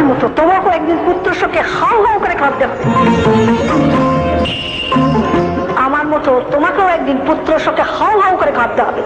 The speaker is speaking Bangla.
আমার মতো তোমাকেও একদিন পুত্র শোকে হাও হাও করে কাঁদতে হবে। আমার মতো তোমাকেও একদিন পুত্র শোকে হাও হাও করে কাঁদতে হবে।